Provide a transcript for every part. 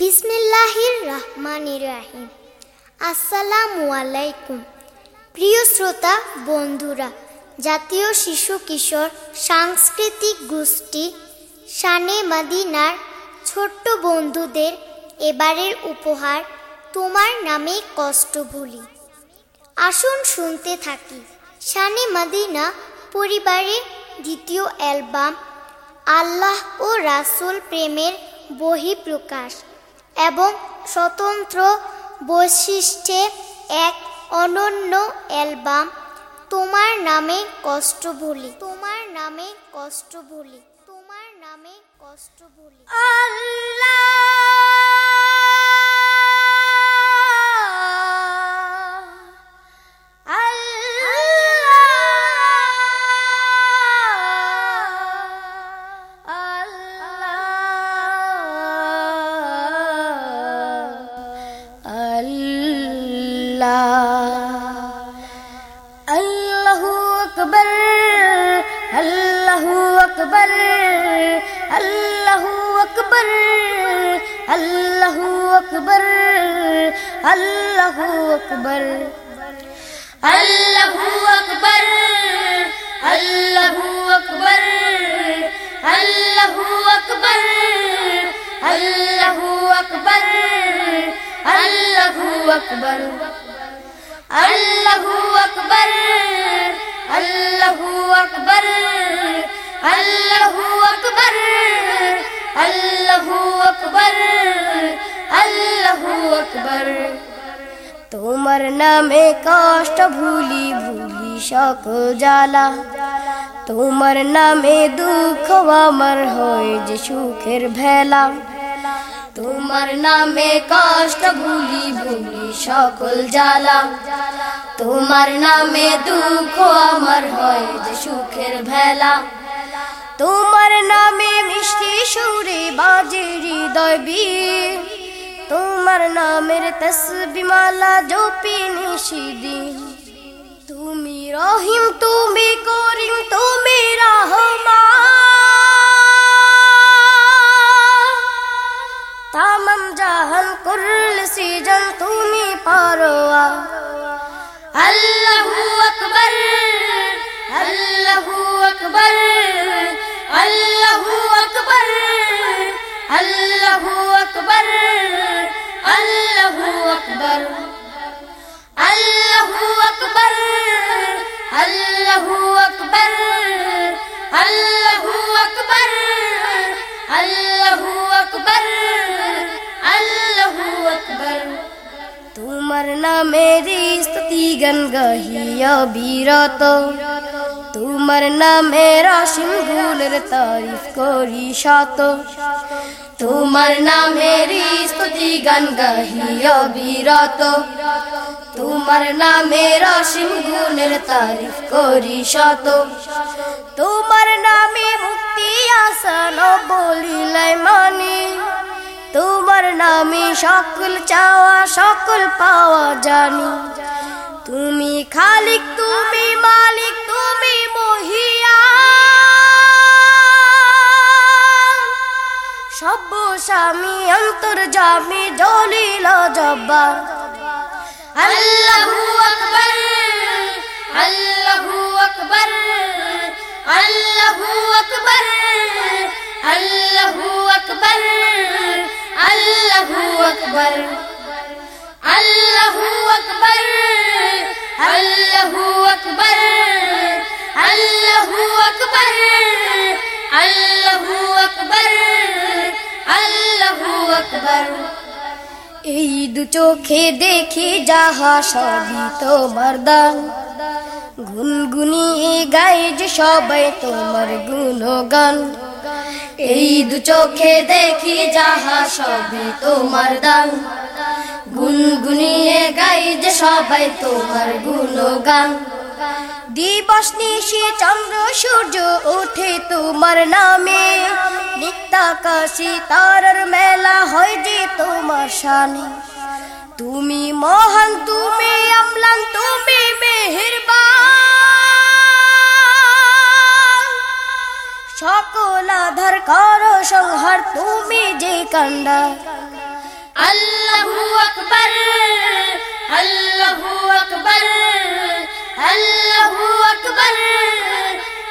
বিসমিল্লাহির রহমানির রাহিম আসসালামু আলাইকুম। প্রিয় শ্রোতা, বন্ধুরা, জাতীয় শিশু কিশোর সাংস্কৃতিক গোষ্ঠী শানে মাদিনার ছোট্ট বন্ধুদের এবারের উপহার তোমার নামে কষ্ট ভুলি। আসুন শুনতে থাকি শানে মাদিনা পরিবারের দ্বিতীয় অ্যালবাম আল্লাহ ও রাসুল প্রেমের বহিঃপ্রকাশ। এবং স্বতন্ত্র বৈশিষ্ট্যে এক অনন্য অ্যালবাম, তোমার নামে কষ্ট ভুলি, তোমার নামে কষ্ট ভুলি, তোমার নামে কষ্ট ভুলি। আল্লাহু! আকবার আল্লাহু আকবার আল্লাহু আকবার আল্লাহু আকবার আল্লাহু আকবার আল্লাহু আকবার আল্লাহু আকবার আল্লাহু আকবার আল্লাহু আকবার আল্লাহু আকবার আল্লাহু আকবার আল্লাহু আকবার আল্লাহু আকবার। তোমার নামে কষ্ট ভুলি ভুলি সকল জ্বালা। তোমার নামে দুঃখ আমার হয় যে সুখের ভেলা। তোমার নামে কষ্ট ভুলি ভুলি সকল জ্বালা। তোমার নামে দুঃখ আমার হয় যে সুখের ভেলা। তোমার নামে মিষ্টি সুরে বাজে হৃদয় বীর। তোমার নামের তসবিমালা জপি নিশিদিন তুমি রহিম, তুমি করিম, তুমি রহমান। তামাম জাহান কুরল সিজন তুমি পারোয়া। আল্লাহু আকবার আল্লাহু আকবার। আল্লাহু আকবার আল্লাহু আকবার আল্লাহু আকবার আল্লাহু আকবার আল্লাহু আকবার আল্লাহু আকবার আল্লাহু আকবার আল্লাহু আকবার তোমার নামের স্তুতি গান গাহিয়া বিরত তোমার নামের অসীম গুণের তারিফ করি শত। তোমার নামের স্তুতি গান গাহিয়া বিরত। তোমার নামের অসীম গুণের তারিফ করি শত। তোমার নামে মুক্তি আসান বলিলাই মানি তোমার নামে সকল চাওয়া, সকল পাওয়া জানি। তুমি খালিক, তুমি মালিক স্বামী অন্তর জামি জলিল জব্বার আল্লাহু আকবার আল্লাহু আকবার আল্লাহু আকবার আল্লাহু আকবার আল্লাহু আকবার আল্লাহু আকবার আল্লাহু আকবার আল্লাহু আকবার আল্লাহু আকবার। আল্লাহু আকবার। এই দু চোখে দেখি যাহা সবই তোমার দান। গুনগুনিয়ে গাই যে সবাই তোমার গুণগান। এই দু চোখে দেখি যাহা সবই তোমার দান। গুনগুনিয়ে গাই যে সবাই তোমার গুণগান। দিবস নিশি চন্দ্র সূর্য ওঠে তোমার নামে। নিত্যাকাশী তারার মেলা হয় যে তোমার শানে। তুমি মহান, তুমি আমলান, তুমি সকল আধার, কর, সংহার, তুমি যে কান্ডা। আল্লাহু আকবার আল্লাহু আকবার। আল্লাহু আকবার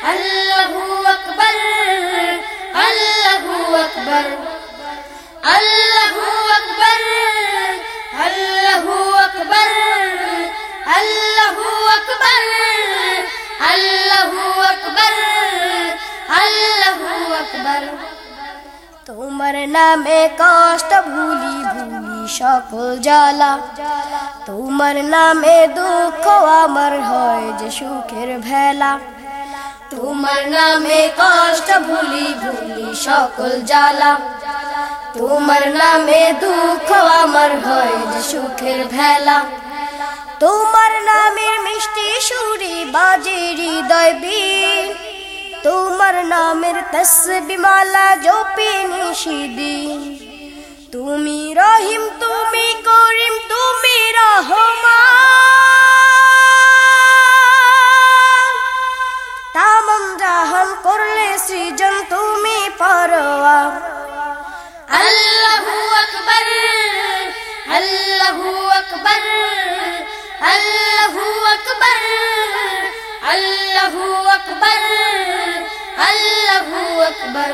আল্লাহু আকবার আল্লাহু আকবার আল্লাহু আকবার আল্লাহু আকবার আল্লাহু আকবার আল্লাহু আকবার আল্লাহু আকবার তোমার নামে কষ্ট ভুলি ভুলি সকল জ্বালা। তোমার নামে দুঃখ আমার হয় যে সুখের ভেলা। তোমার নামে কষ্ট ভুলি ভুলি সকল জ্বালা। তোমার নামে দুঃখ আমার হয় যে সুখের ভেলা। তোমার নামের মিষ্টি সুরি বাজে হৃদয় বীণ। তোমার নামের তসবি মালা জপি নিশিদিন তুমি রহিম, তুমি করিম, তুমি রহমান। তামাম জাহান করলে সৃজন তুমি পরোয়া। আল্লাহু আকবার আল্লাহু আকবার আল্লাহু আকবার আল্লাহু আকবার আল্লাহু আকবার।